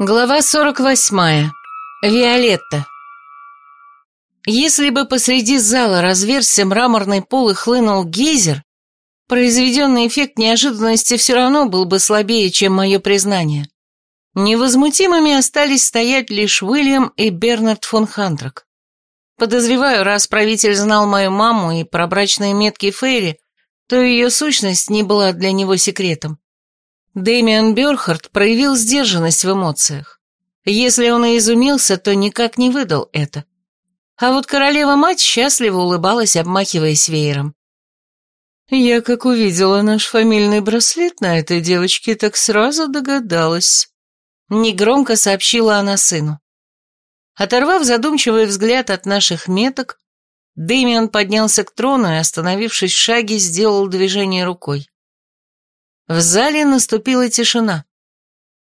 Глава 48. Виолетта. Если бы посреди зала разверзся мраморный пол и хлынул гейзер, произведенный эффект неожиданности все равно был бы слабее, чем мое признание. Невозмутимыми остались стоять лишь Уильям и Бернард фон Хантрак. Подозреваю, раз правитель знал мою маму и про брачные метки Фейри, то ее сущность не была для него секретом. Дэмиан Бёрхард проявил сдержанность в эмоциях. Если он и изумился, то никак не выдал это. А вот королева-мать счастливо улыбалась, обмахиваясь веером. «Я, как увидела наш фамильный браслет на этой девочке, так сразу догадалась», — негромко сообщила она сыну. Оторвав задумчивый взгляд от наших меток, Дэмиан поднялся к трону и, остановившись в шаге, сделал движение рукой. В зале наступила тишина.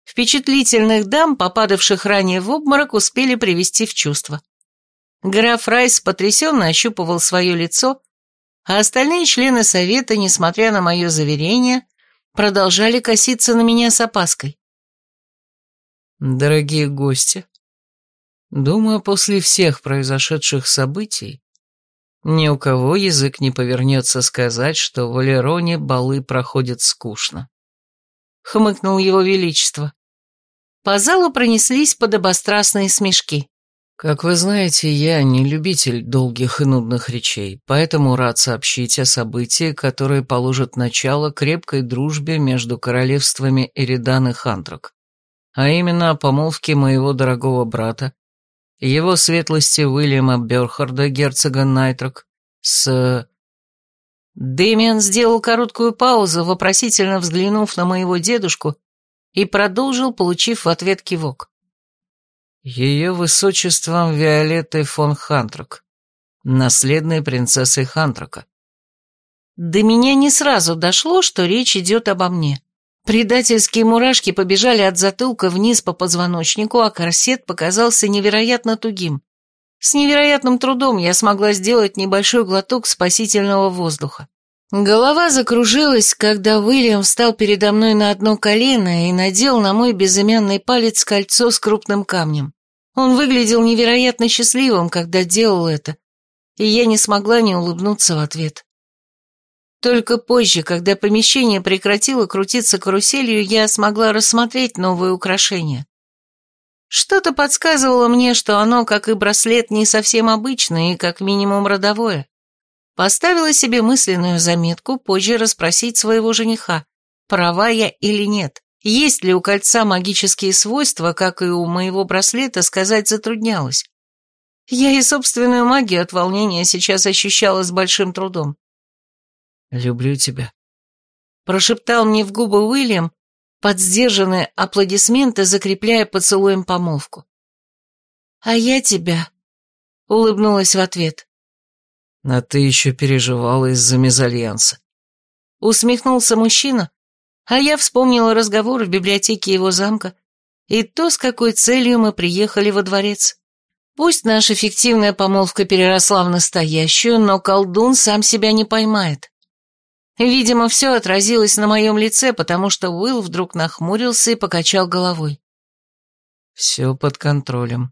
Впечатлительных дам, попадавших ранее в обморок, успели привести в чувство. Граф Райс потрясенно ощупывал свое лицо, а остальные члены совета, несмотря на мое заверение, продолжали коситься на меня с опаской. «Дорогие гости, думаю, после всех произошедших событий ни у кого язык не повернется сказать, что в Алероне балы проходят скучно. Хмыкнул его величество. По залу пронеслись подобострастные смешки. Как вы знаете, я не любитель долгих и нудных речей, поэтому рад сообщить о событии, которое положит начало крепкой дружбе между королевствами Эридан и Хантрак, а именно о помолвке моего дорогого брата, его светлости Уильяма Бёрхарда, герцога Найтрок, с... Дэмиан сделал короткую паузу, вопросительно взглянув на моего дедушку, и продолжил, получив в ответ кивок. Ее высочеством Виолеттой фон Хантрок, наследной принцессой Хантрока. До меня не сразу дошло, что речь идет обо мне. Предательские мурашки побежали от затылка вниз по позвоночнику, а корсет показался невероятно тугим. С невероятным трудом я смогла сделать небольшой глоток спасительного воздуха. Голова закружилась, когда Уильям встал передо мной на одно колено и надел на мой безымянный палец кольцо с крупным камнем. Он выглядел невероятно счастливым, когда делал это, и я не смогла не улыбнуться в ответ. Только позже, когда помещение прекратило крутиться каруселью, я смогла рассмотреть новое украшение. Что-то подсказывало мне, что оно, как и браслет, не совсем обычное и как минимум родовое. Поставила себе мысленную заметку позже расспросить своего жениха, права я или нет. Есть ли у кольца магические свойства, как и у моего браслета, сказать затруднялось. Я и собственную магию от волнения сейчас ощущала с большим трудом. «Люблю тебя», — прошептал мне в губы Уильям, под сдержанные аплодисменты закрепляя поцелуем помолвку. «А я тебя», — улыбнулась в ответ. «А ты еще переживала из-за мезальянса». Усмехнулся мужчина, а я вспомнила разговор в библиотеке его замка и то, с какой целью мы приехали во дворец. Пусть наша фиктивная помолвка переросла в настоящую, но колдун сам себя не поймает. Видимо, все отразилось на моем лице, потому что Уилл вдруг нахмурился и покачал головой. «Все под контролем.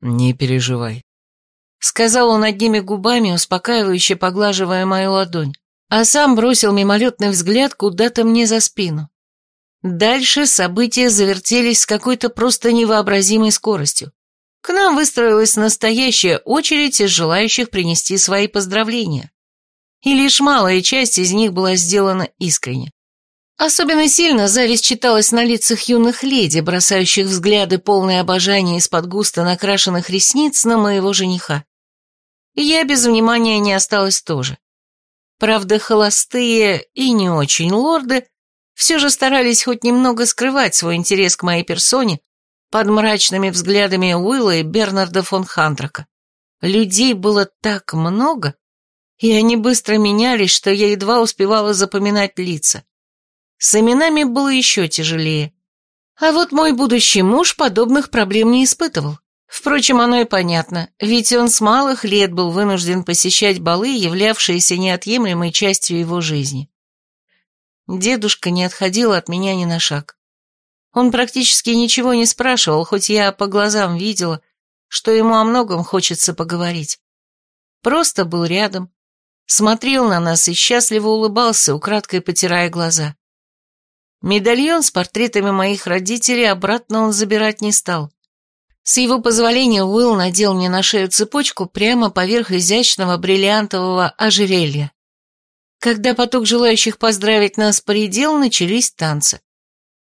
Не переживай», — сказал он одними губами, успокаивающе поглаживая мою ладонь, а сам бросил мимолетный взгляд куда-то мне за спину. Дальше события завертелись с какой-то просто невообразимой скоростью. К нам выстроилась настоящая очередь из желающих принести свои поздравления и лишь малая часть из них была сделана искренне. Особенно сильно зависть читалась на лицах юных леди, бросающих взгляды полные обожания из-под густо накрашенных ресниц на моего жениха. Я без внимания не осталась тоже. Правда, холостые и не очень лорды все же старались хоть немного скрывать свой интерес к моей персоне под мрачными взглядами Уилла и Бернарда фон Хантрака. Людей было так много, и они быстро менялись, что я едва успевала запоминать лица. С именами было еще тяжелее. А вот мой будущий муж подобных проблем не испытывал. Впрочем, оно и понятно, ведь он с малых лет был вынужден посещать балы, являвшиеся неотъемлемой частью его жизни. Дедушка не отходил от меня ни на шаг. Он практически ничего не спрашивал, хоть я по глазам видела, что ему о многом хочется поговорить. Просто был рядом, смотрел на нас и счастливо улыбался, украдкой потирая глаза. Медальон с портретами моих родителей обратно он забирать не стал. С его позволения Уилл надел мне на шею цепочку прямо поверх изящного бриллиантового ожерелья. Когда поток желающих поздравить нас поредел, начались танцы.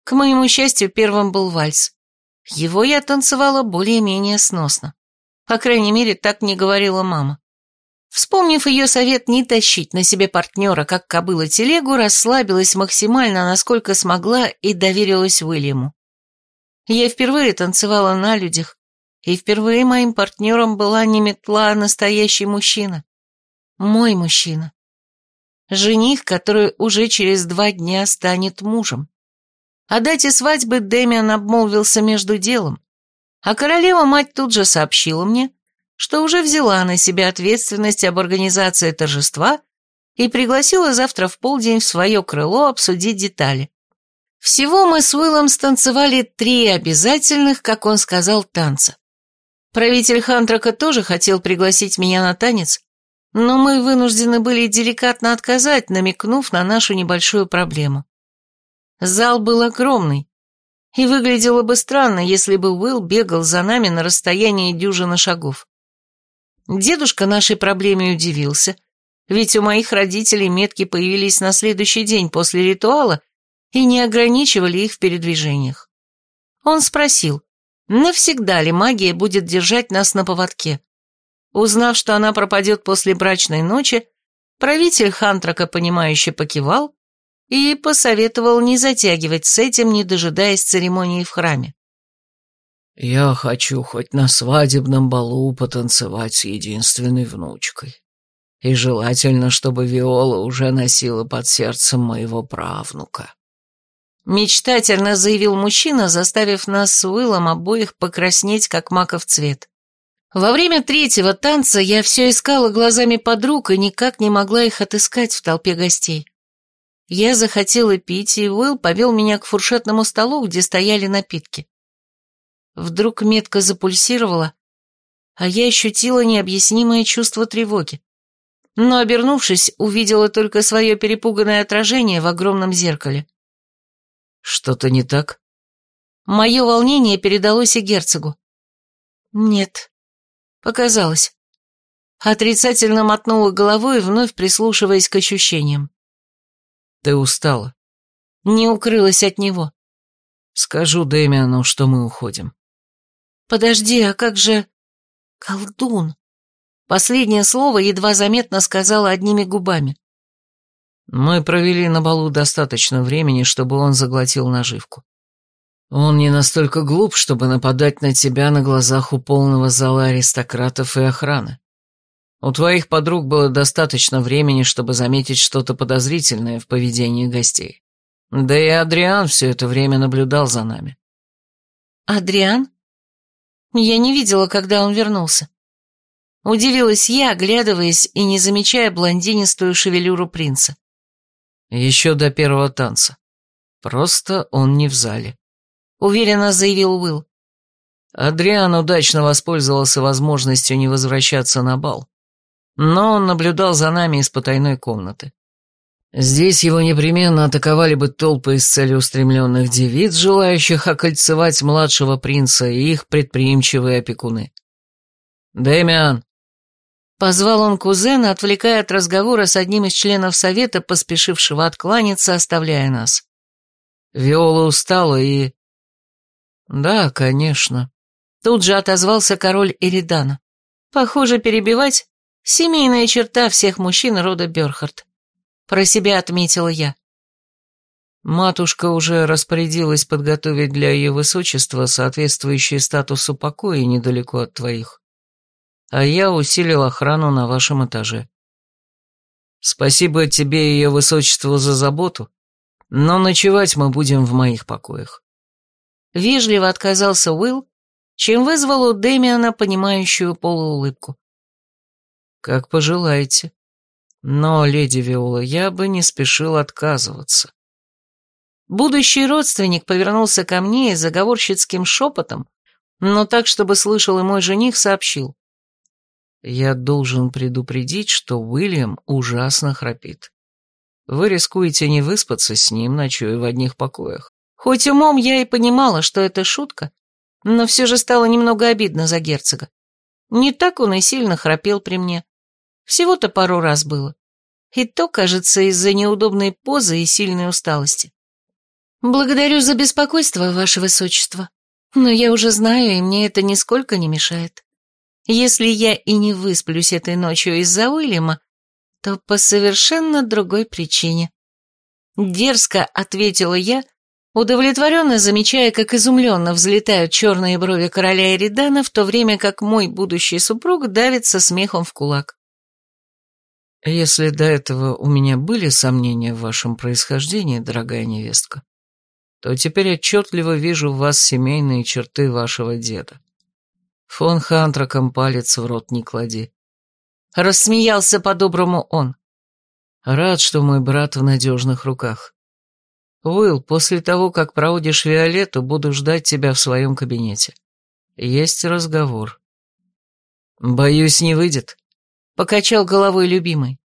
К моему счастью, первым был вальс. Его я танцевала более-менее сносно. По крайней мере, так мне говорила мама. Вспомнив ее совет не тащить на себе партнера, как кобыла телегу, расслабилась максимально, насколько смогла, и доверилась Уильяму. Я впервые танцевала на людях, и впервые моим партнером была не метла, а настоящий мужчина. Мой мужчина. Жених, который уже через два дня станет мужем. О дате свадьбы Дэмиан обмолвился между делом, а королева-мать тут же сообщила мне, что уже взяла на себя ответственность об организации торжества и пригласила завтра в полдень в свое крыло обсудить детали. Всего мы с Уиллом станцевали три обязательных, как он сказал, танца. Правитель Хантрака тоже хотел пригласить меня на танец, но мы вынуждены были деликатно отказать, намекнув на нашу небольшую проблему. Зал был огромный, и выглядело бы странно, если бы Уилл бегал за нами на расстоянии дюжины шагов. Дедушка нашей проблеме удивился, ведь у моих родителей метки появились на следующий день после ритуала и не ограничивали их в передвижениях. Он спросил, навсегда ли магия будет держать нас на поводке. Узнав, что она пропадет после брачной ночи, правитель Хантрака, понимающе покивал и посоветовал не затягивать с этим, не дожидаясь церемонии в храме. Я хочу хоть на свадебном балу потанцевать с единственной внучкой. И желательно, чтобы Виола уже носила под сердцем моего правнука. Мечтательно заявил мужчина, заставив нас с Уиллом обоих покраснеть, как маков цвет. Во время третьего танца я все искала глазами подруг и никак не могла их отыскать в толпе гостей. Я захотела пить, и Уилл повел меня к фуршетному столу, где стояли напитки. Вдруг метко запульсировала, а я ощутила необъяснимое чувство тревоги. Но, обернувшись, увидела только свое перепуганное отражение в огромном зеркале. «Что-то не так?» Мое волнение передалось и герцогу. «Нет, показалось». Отрицательно мотнула головой, вновь прислушиваясь к ощущениям. «Ты устала?» Не укрылась от него. «Скажу Дэмиану, что мы уходим». «Подожди, а как же...» «Колдун!» Последнее слово едва заметно сказала одними губами. Мы провели на балу достаточно времени, чтобы он заглотил наживку. Он не настолько глуп, чтобы нападать на тебя на глазах у полного зала аристократов и охраны. У твоих подруг было достаточно времени, чтобы заметить что-то подозрительное в поведении гостей. Да и Адриан все это время наблюдал за нами. «Адриан?» Я не видела, когда он вернулся. Удивилась я, оглядываясь и не замечая блондинистую шевелюру принца. Еще до первого танца. Просто он не в зале. Уверенно заявил Уилл. Адриан удачно воспользовался возможностью не возвращаться на бал. Но он наблюдал за нами из потайной комнаты. Здесь его непременно атаковали бы толпы из целеустремленных девиц, желающих окольцевать младшего принца и их предприимчивые опекуны. «Дэмиан!» Позвал он кузена, отвлекая от разговора с одним из членов совета, поспешившего откланяться, оставляя нас. Виола устала и... «Да, конечно». Тут же отозвался король Эридана. Похоже, перебивать — семейная черта всех мужчин рода Бёрхард. Про себя отметила я. Матушка уже распорядилась подготовить для ее высочества соответствующий статусу покоя недалеко от твоих. А я усилил охрану на вашем этаже. Спасибо тебе ее высочеству за заботу, но ночевать мы будем в моих покоях. Вежливо отказался Уилл, чем вызвал у Дэмиана понимающую полуулыбку. Как пожелаете. Но, леди Виола, я бы не спешил отказываться. Будущий родственник повернулся ко мне и заговорщицким шепотом, но так, чтобы слышал и мой жених, сообщил. «Я должен предупредить, что Уильям ужасно храпит. Вы рискуете не выспаться с ним, ночуя в одних покоях. Хоть умом я и понимала, что это шутка, но все же стало немного обидно за герцога. Не так он и сильно храпел при мне. Всего-то пару раз было. И то, кажется, из-за неудобной позы и сильной усталости. Благодарю за беспокойство, ваше высочество. Но я уже знаю, и мне это нисколько не мешает. Если я и не высплюсь этой ночью из-за Уильяма, то по совершенно другой причине. Дерзко ответила я, удовлетворенно замечая, как изумленно взлетают черные брови короля Эридана, в то время как мой будущий супруг давится смехом в кулак. «Если до этого у меня были сомнения в вашем происхождении, дорогая невестка, то теперь отчетливо вижу в вас семейные черты вашего деда. Фон Хантраком палец в рот не клади». Рассмеялся по-доброму он. «Рад, что мой брат в надежных руках. Уилл, после того, как проводишь Виолетту, буду ждать тебя в своем кабинете. Есть разговор». «Боюсь, не выйдет», — покачал головой любимый.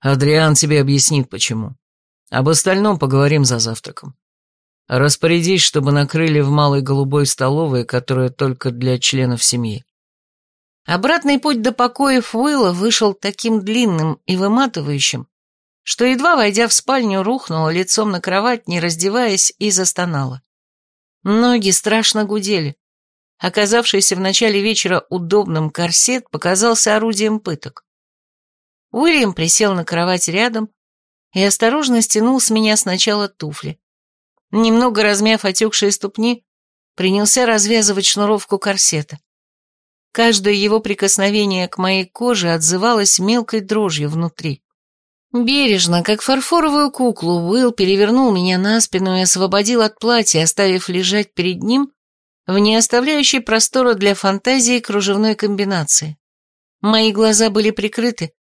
«Адриан тебе объяснит, почему. Об остальном поговорим за завтраком. Распорядись, чтобы накрыли в малой голубой столовой, которая только для членов семьи». Обратный путь до покоев Уилла вышел таким длинным и выматывающим, что, едва войдя в спальню, рухнула лицом на кровать, не раздеваясь, и застонала. Ноги страшно гудели. Оказавшийся в начале вечера удобным корсет показался орудием пыток. Уильям присел на кровать рядом и осторожно стянул с меня сначала туфли. Немного размяв отекшие ступни, принялся развязывать шнуровку корсета. Каждое его прикосновение к моей коже отзывалось мелкой дрожью внутри. Бережно, как фарфоровую куклу, Уилл перевернул меня на спину и освободил от платья, оставив лежать перед ним в не оставляющей простора для фантазии кружевной комбинации. Мои глаза были прикрыты,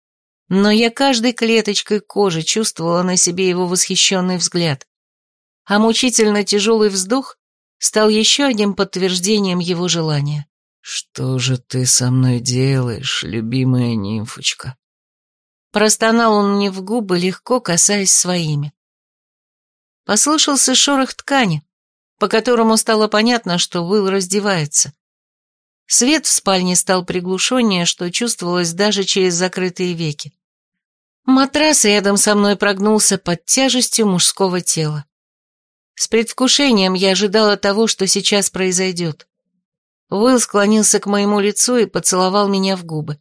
но я каждой клеточкой кожи чувствовала на себе его восхищенный взгляд. А мучительно тяжелый вздох стал еще одним подтверждением его желания. «Что же ты со мной делаешь, любимая нимфочка?» Простонал он мне в губы, легко касаясь своими. Послышался шорох ткани, по которому стало понятно, что Уилл раздевается. Свет в спальне стал приглушеннее, что чувствовалось даже через закрытые веки. Матрас рядом со мной прогнулся под тяжестью мужского тела. С предвкушением я ожидала того, что сейчас произойдет. Уилл склонился к моему лицу и поцеловал меня в губы.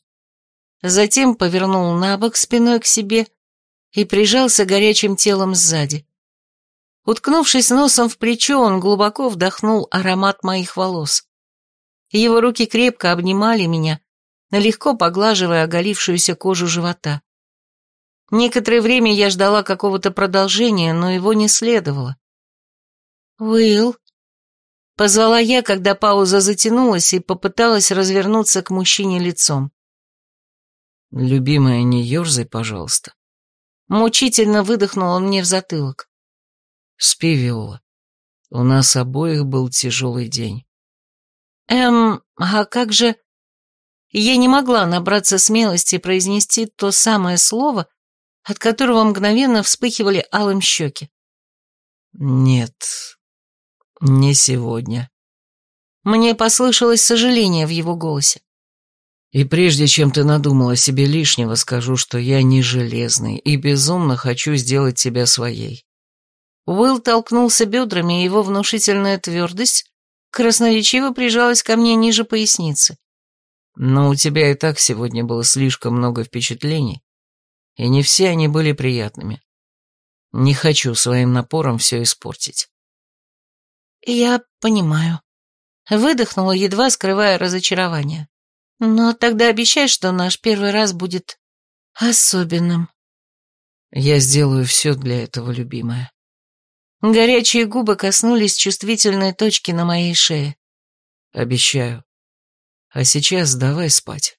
Затем повернул на бок спиной к себе и прижался горячим телом сзади. Уткнувшись носом в плечо, он глубоко вдохнул аромат моих волос. Его руки крепко обнимали меня, легко поглаживая оголившуюся кожу живота. Некоторое время я ждала какого-то продолжения, но его не следовало. «Уилл?» Позвала я, когда пауза затянулась и попыталась развернуться к мужчине лицом. «Любимая, не ерзай, пожалуйста». Мучительно выдохнул он мне в затылок. Спи, Виола. У нас обоих был тяжелый день. Эм, а как же... Я не могла набраться смелости произнести то самое слово, от которого мгновенно вспыхивали алым щеки. Нет, не сегодня. Мне послышалось сожаление в его голосе. И прежде чем ты надумала себе лишнего, скажу, что я не железный и безумно хочу сделать тебя своей. Уилл толкнулся бедрами, и его внушительная твердость красноречиво прижалась ко мне ниже поясницы. Но у тебя и так сегодня было слишком много впечатлений, и не все они были приятными. Не хочу своим напором все испортить. Я понимаю. Выдохнула, едва скрывая разочарование. Но тогда обещай, что наш первый раз будет особенным. Я сделаю все для этого, любимая. Горячие губы коснулись чувствительной точки на моей шее. Обещаю. А сейчас давай спать.